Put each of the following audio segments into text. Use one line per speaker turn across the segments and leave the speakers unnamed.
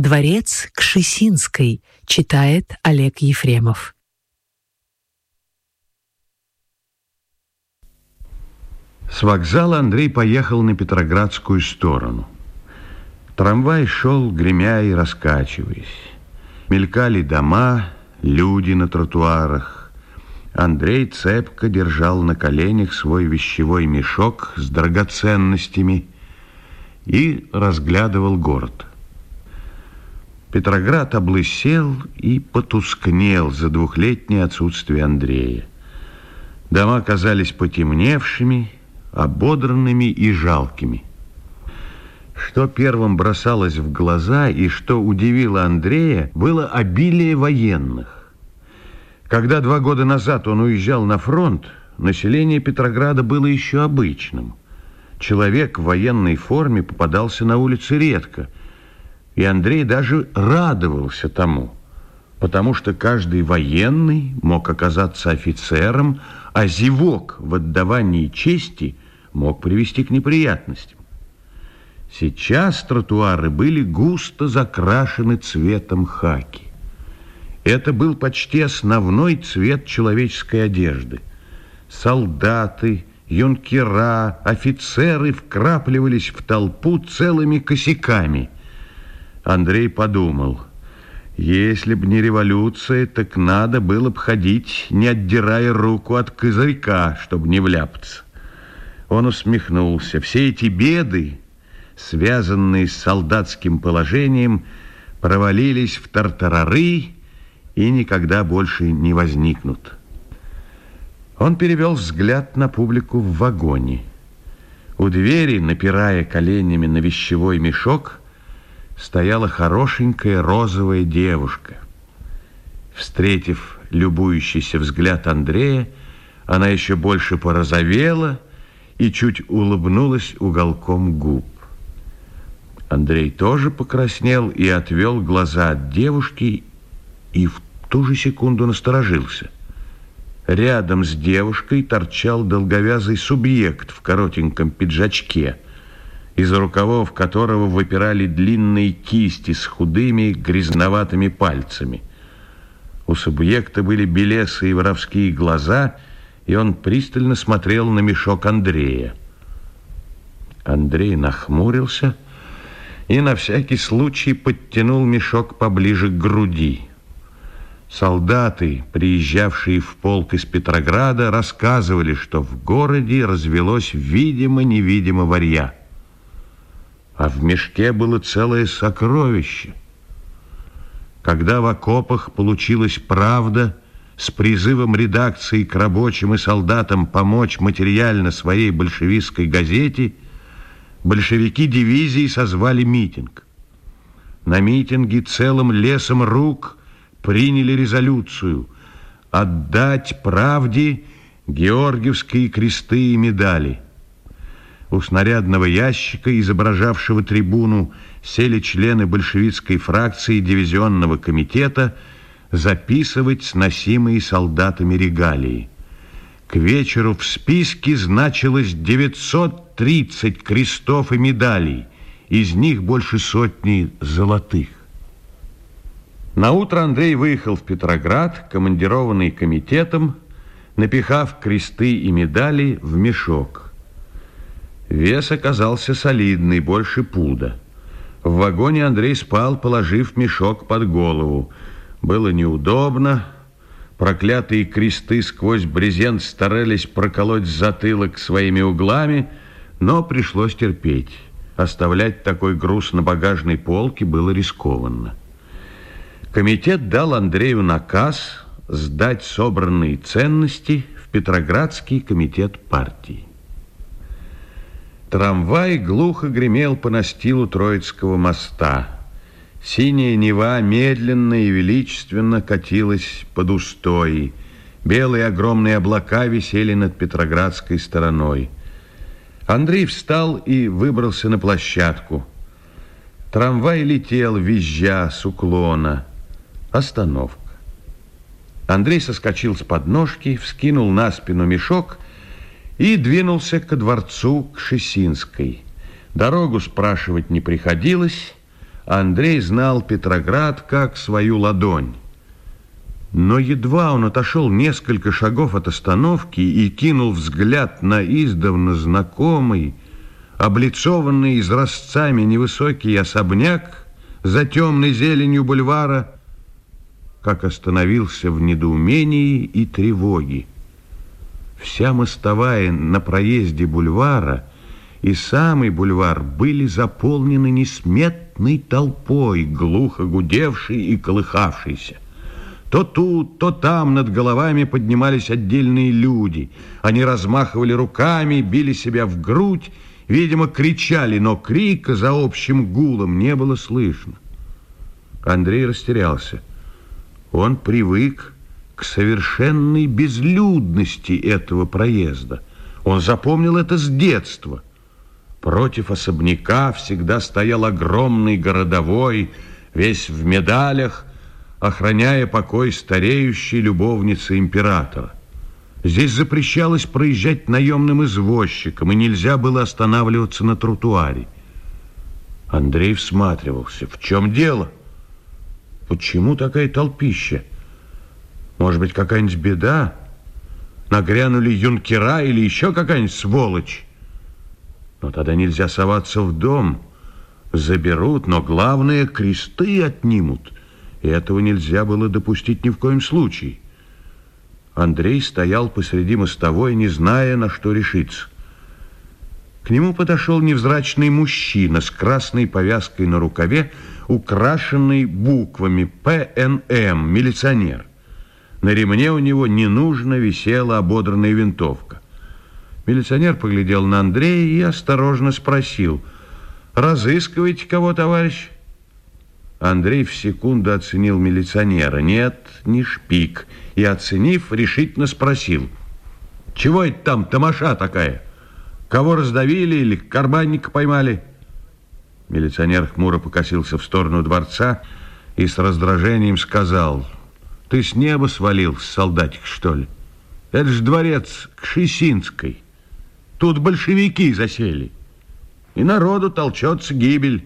Дворец Кшесинской, читает Олег Ефремов.
С вокзала Андрей поехал на Петроградскую сторону. Трамвай шел, гремя и раскачиваясь. Мелькали дома, люди на тротуарах. Андрей цепко держал на коленях свой вещевой мешок с драгоценностями и разглядывал город. Петроград облысел и потускнел за двухлетнее отсутствие Андрея. Дома казались потемневшими, ободранными и жалкими. Что первым бросалось в глаза и что удивило Андрея, было обилие военных. Когда два года назад он уезжал на фронт, население Петрограда было еще обычным. Человек в военной форме попадался на улице редко – и Андрей даже радовался тому, потому что каждый военный мог оказаться офицером, а зевок в отдавании чести мог привести к неприятностям. Сейчас тротуары были густо закрашены цветом хаки. Это был почти основной цвет человеческой одежды. Солдаты, юнкера, офицеры вкрапливались в толпу целыми косяками – Андрей подумал, если б не революция, так надо было б ходить, не отдирая руку от козырька, чтобы не вляпаться. Он усмехнулся. Все эти беды, связанные с солдатским положением, провалились в тартарары и никогда больше не возникнут. Он перевел взгляд на публику в вагоне. У двери, напирая коленями на вещевой мешок, стояла хорошенькая розовая девушка. Встретив любующийся взгляд Андрея, она еще больше порозовела и чуть улыбнулась уголком губ. Андрей тоже покраснел и отвел глаза от девушки и в ту же секунду насторожился. Рядом с девушкой торчал долговязый субъект в коротеньком пиджачке – из рукавов которого выпирали длинные кисти с худыми грязноватыми пальцами. У субъекта были белесые воровские глаза, и он пристально смотрел на мешок Андрея. Андрей нахмурился и на всякий случай подтянул мешок поближе к груди. Солдаты, приезжавшие в полк из Петрограда, рассказывали, что в городе развелось видимо-невидимо варья а в мешке было целое сокровище. Когда в окопах получилась правда с призывом редакции к рабочим и солдатам помочь материально своей большевистской газете, большевики дивизии созвали митинг. На митинге целым лесом рук приняли резолюцию отдать правде Георгиевские кресты и медали – у снарядного ящика, изображавшего трибуну, сели члены большевистской фракции дивизионного комитета записывать сносимые солдатами регалии. К вечеру в списке значилось 930 крестов и медалей, из них больше сотни золотых. На утро Андрей выехал в Петроград, командированный комитетом, напихав кресты и медали в мешок – Вес оказался солидный, больше пуда. В вагоне Андрей спал, положив мешок под голову. Было неудобно. Проклятые кресты сквозь брезент старались проколоть затылок своими углами, но пришлось терпеть. Оставлять такой груз на багажной полке было рискованно. Комитет дал Андрею наказ сдать собранные ценности в Петроградский комитет партии. Трамвай глухо гремел по настилу Троицкого моста. Синяя Нева медленно и величественно катилась под устои. Белые огромные облака висели над Петроградской стороной. Андрей встал и выбрался на площадку. Трамвай летел, визжа с уклона. Остановка. Андрей соскочил с подножки, вскинул на спину мешок и двинулся ко дворцу к Шесинской. Дорогу спрашивать не приходилось. Андрей знал Петроград как свою ладонь. Но едва он отошел несколько шагов от остановки и кинул взгляд на издавна знакомый, облицованный изразцами невысокий особняк за темной зеленью бульвара, как остановился в недоумении и тревоге. Вся мостовая на проезде бульвара и самый бульвар были заполнены несметной толпой, глухо гудевшей и колыхавшейся. То тут, то там над головами поднимались отдельные люди. Они размахивали руками, били себя в грудь, видимо, кричали, но крика за общим гулом не было слышно. Андрей растерялся. Он привык к совершенной безлюдности этого проезда. Он запомнил это с детства. Против особняка всегда стоял огромный городовой, весь в медалях, охраняя покой стареющей любовницы императора. Здесь запрещалось проезжать наемным извозчикам, и нельзя было останавливаться на тротуаре. Андрей всматривался. В чем дело? Почему такая толпища? Может быть, какая-нибудь беда? Нагрянули юнкера или еще какая-нибудь сволочь? Но тогда нельзя соваться в дом. Заберут, но главное, кресты отнимут – и этого нельзя было допустить ни в коем случае. Андрей стоял посреди мостовой, не зная, на что решиться. К нему подошел невзрачный мужчина с красной повязкой на рукаве, украшенный буквами ПНМ, милиционер. На ремне у него ненужно висела ободранная винтовка. Милиционер поглядел на Андрея и осторожно спросил, «Разыскиваете кого, товарищ?» Андрей в секунду оценил милиционера. Нет, не шпик. И, оценив, решительно спросил. Чего это там тамаша такая? Кого раздавили или карманника поймали? Милиционер хмуро покосился в сторону дворца и с раздражением сказал. Ты с неба свалился, солдатик, что ли? Это же дворец Кшесинской. Тут большевики засели. И народу толчется гибель.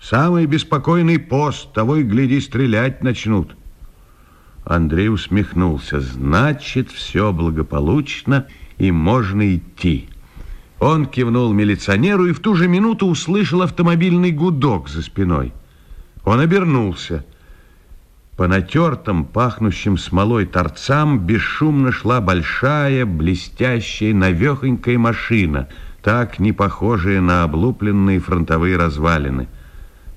Самый беспокойный пост, того и гляди, стрелять начнут. Андрей усмехнулся. Значит, все благополучно и можно идти. Он кивнул милиционеру и в ту же минуту услышал автомобильный гудок за спиной. Он обернулся. По натертым, пахнущим смолой торцам бесшумно шла большая, блестящая, навехонькая машина, так не похожая на облупленные фронтовые развалины.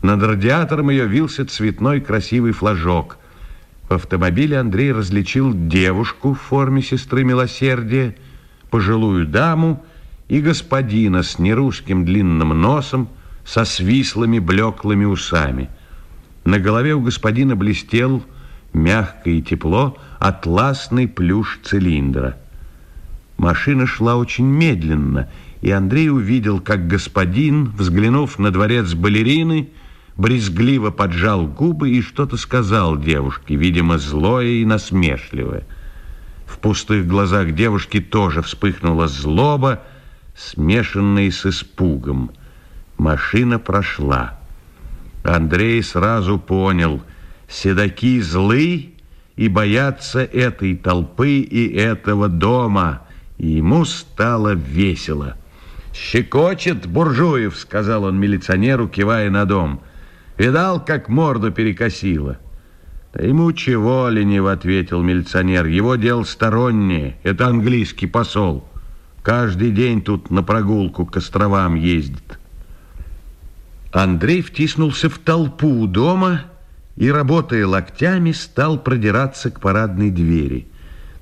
Над радиатором ее вился цветной красивый флажок. В автомобиле Андрей различил девушку в форме сестры милосердия, пожилую даму и господина с нерусским длинным носом, со свислыми блеклыми усами. На голове у господина блестел, мягко и тепло, атласный плюш цилиндра. Машина шла очень медленно, и Андрей увидел, как господин, взглянув на дворец балерины, брезгливо поджал губы и что-то сказал девушке, видимо, злое и насмешливое. В пустых глазах девушки тоже вспыхнула злоба, смешанная с испугом. Машина прошла. Андрей сразу понял, седаки злы и боятся этой толпы и этого дома, и ему стало весело. «Щекочет Буржуев», — сказал он милиционеру, кивая на дом — Видал, как морду перекосило? Да ему чего, лениво ответил милиционер. Его дело стороннее. Это английский посол. Каждый день тут на прогулку к островам ездит. Андрей втиснулся в толпу у дома и, работая локтями, стал продираться к парадной двери.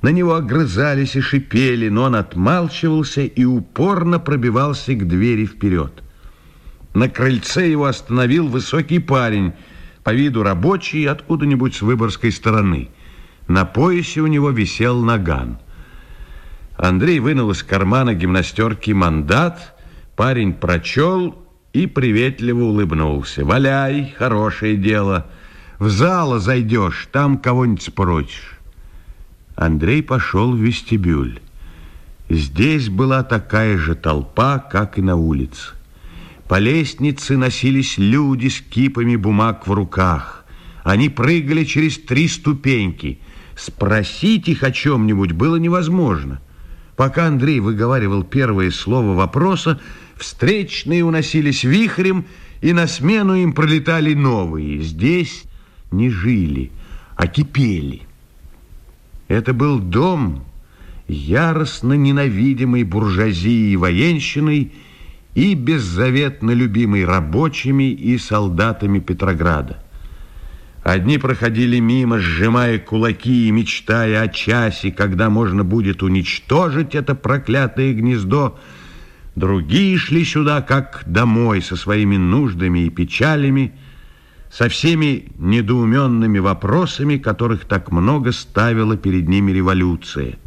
На него огрызались и шипели, но он отмалчивался и упорно пробивался к двери вперед. На крыльце его остановил высокий парень, по виду рабочий, откуда-нибудь с выборской стороны. На поясе у него висел наган. Андрей вынул из кармана гимнастерки мандат, парень прочел и приветливо улыбнулся. «Валяй, хорошее дело. В зал зайдешь, там кого-нибудь спросишь». Андрей пошел в вестибюль. Здесь была такая же толпа, как и на улице. По лестнице носились люди с кипами бумаг в руках. Они прыгали через три ступеньки. Спросить их о чем-нибудь было невозможно. Пока Андрей выговаривал первое слово вопроса, встречные уносились вихрем, и на смену им пролетали новые. Здесь не жили, а кипели. Это был дом, яростно ненавидимый буржуазией и военщиной и беззаветно любимый рабочими и солдатами Петрограда. Одни проходили мимо, сжимая кулаки и мечтая о часе, когда можно будет уничтожить это проклятое гнездо. Другие шли сюда, как домой, со своими нуждами и печалями, со всеми недоуменными вопросами, которых так много ставила перед ними революция.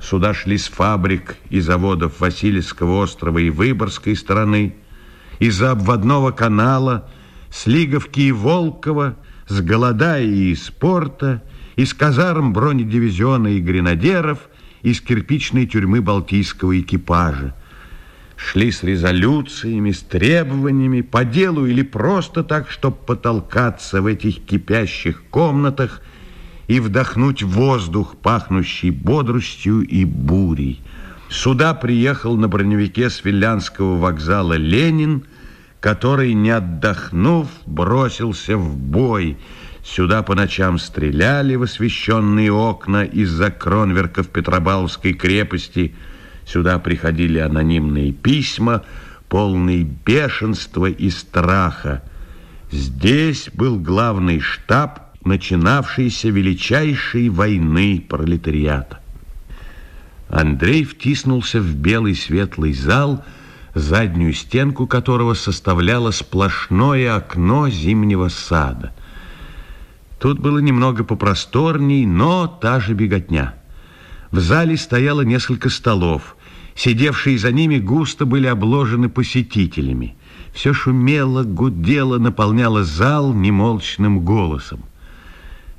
Сюда шли с фабрик и заводов Васильевского острова и Выборгской стороны, из-за обводного канала, с Лиговки и Волкова, с Голода и из порта, из казарм бронедивизиона и гренадеров, из кирпичной тюрьмы Балтийского экипажа. Шли с резолюциями, с требованиями, по делу или просто так, чтобы потолкаться в этих кипящих комнатах – и вдохнуть воздух, пахнущий бодростью и бурей. Сюда приехал на броневике с Вилянского вокзала Ленин, который, не отдохнув, бросился в бой. Сюда по ночам стреляли в освещенные окна из-за кронверков Петропавловской крепости. Сюда приходили анонимные письма, полные бешенства и страха. Здесь был главный штаб начинавшейся величайшей войны пролетариата. Андрей втиснулся в белый светлый зал, заднюю стенку которого составляло сплошное окно зимнего сада. Тут было немного попросторней, но та же беготня. В зале стояло несколько столов. Сидевшие за ними густо были обложены посетителями. Все шумело, гудело, наполняло зал немолчным голосом.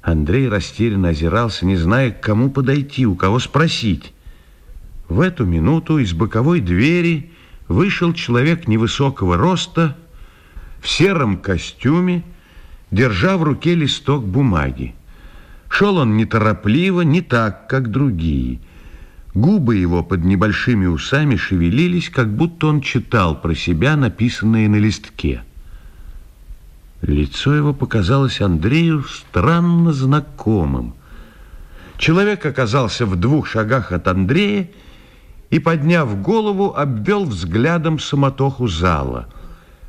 Андрей растерянно озирался, не зная, к кому подойти, у кого спросить. В эту минуту из боковой двери вышел человек невысокого роста, в сером костюме, держа в руке листок бумаги. Шел он неторопливо, не так, как другие. Губы его под небольшими усами шевелились, как будто он читал про себя написанное на листке. Лицо его показалось Андрею странно знакомым. Человек оказался в двух шагах от Андрея и, подняв голову, обвел взглядом самотоху зала.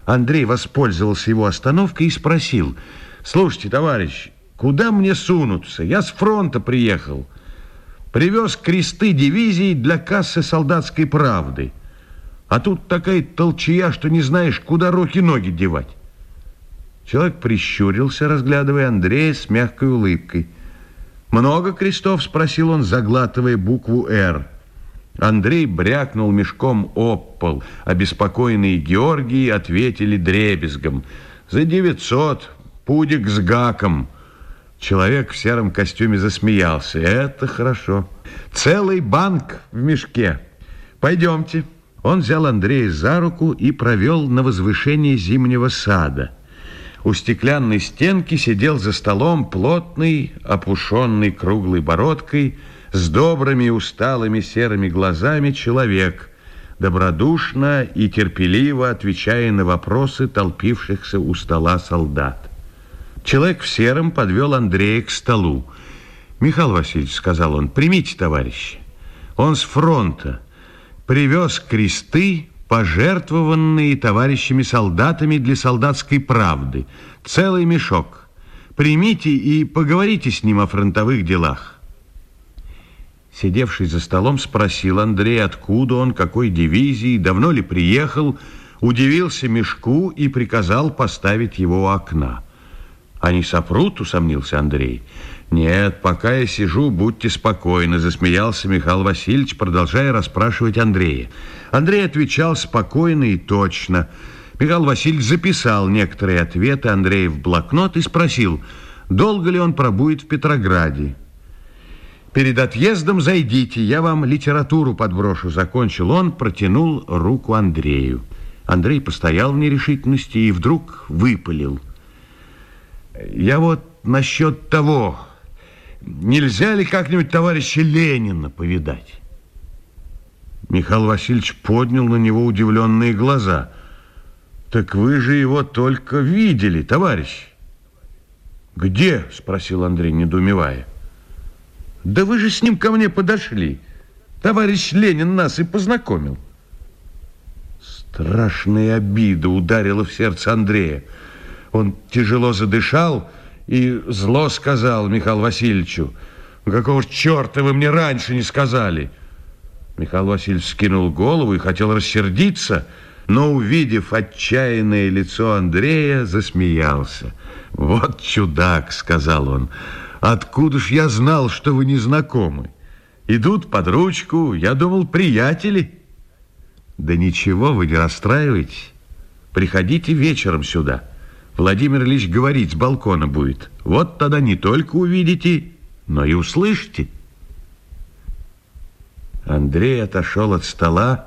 Андрей воспользовался его остановкой и спросил, «Слушайте, товарищ, куда мне сунуться? Я с фронта приехал. Привез кресты дивизии для кассы солдатской правды. А тут такая толчья, что не знаешь, куда руки-ноги девать». Человек прищурился, разглядывая Андрея с мягкой улыбкой. «Много крестов?» – спросил он, заглатывая букву «Р». Андрей брякнул мешком об. Обеспокоенные Георгии ответили дребезгом. «За девятьсот, пудик с гаком». Человек в сером костюме засмеялся. «Это хорошо. Целый банк в мешке. Пойдемте». Он взял Андрея за руку и провел на возвышение зимнего сада – у стеклянной стенки сидел за столом плотный, опушенный круглой бородкой, с добрыми усталыми серыми глазами человек, добродушно и терпеливо отвечая на вопросы толпившихся у стола солдат. Человек в сером подвел Андрея к столу. «Михаил Васильевич», — сказал он, — «примите, товарищи. Он с фронта. Привез кресты, пожертвованные товарищами солдатами для солдатской правды. Целый мешок. Примите и поговорите с ним о фронтовых делах. Сидевший за столом спросил Андрей, откуда он, какой дивизии, давно ли приехал, удивился мешку и приказал поставить его у окна. «Они сопрут?» – усомнился Андрей. «Нет, пока я сижу, будьте спокойны», – засмеялся Михаил Васильевич, продолжая расспрашивать Андрея. Андрей отвечал спокойно и точно. Михаил Васильевич записал некоторые ответы Андрея в блокнот и спросил, долго ли он пробудет в Петрограде. «Перед отъездом зайдите, я вам литературу подброшу», – закончил он, протянул руку Андрею. Андрей постоял в нерешительности и вдруг выпалил. Я вот насчет того, нельзя ли как-нибудь товарища Ленина повидать? Михаил Васильевич поднял на него удивленные глаза. Так вы же его только видели, товарищ. Где? Спросил Андрей, недоумевая. Да вы же с ним ко мне подошли. Товарищ Ленин нас и познакомил. Страшная обида ударила в сердце Андрея. Он тяжело задышал и зло сказал Михаилу Васильевичу, «Какого черта вы мне раньше не сказали?» Михаил Васильевич скинул голову и хотел рассердиться, но, увидев отчаянное лицо Андрея, засмеялся. «Вот чудак», — сказал он, — «откуда ж я знал, что вы не знакомы? Идут под ручку, я думал, приятели». «Да ничего, вы не расстраивайтесь. Приходите вечером сюда». Владимир Ильич говорить с балкона будет. Вот тогда не только увидите, но и услышите. Андрей отошел от стола,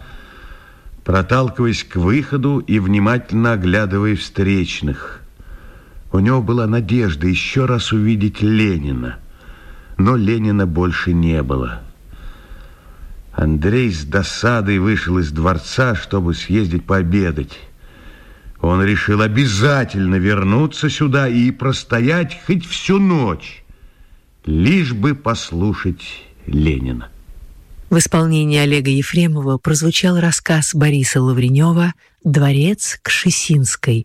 проталкиваясь к выходу и внимательно оглядывая встречных. У него была надежда еще раз увидеть Ленина, но Ленина больше не было. Андрей с досадой вышел из дворца, чтобы съездить пообедать. Он решил обязательно вернуться сюда и простоять хоть всю ночь, лишь бы послушать Ленина.
В исполнении Олега Ефремова прозвучал рассказ Бориса Лавренева «Дворец Кшесинской»,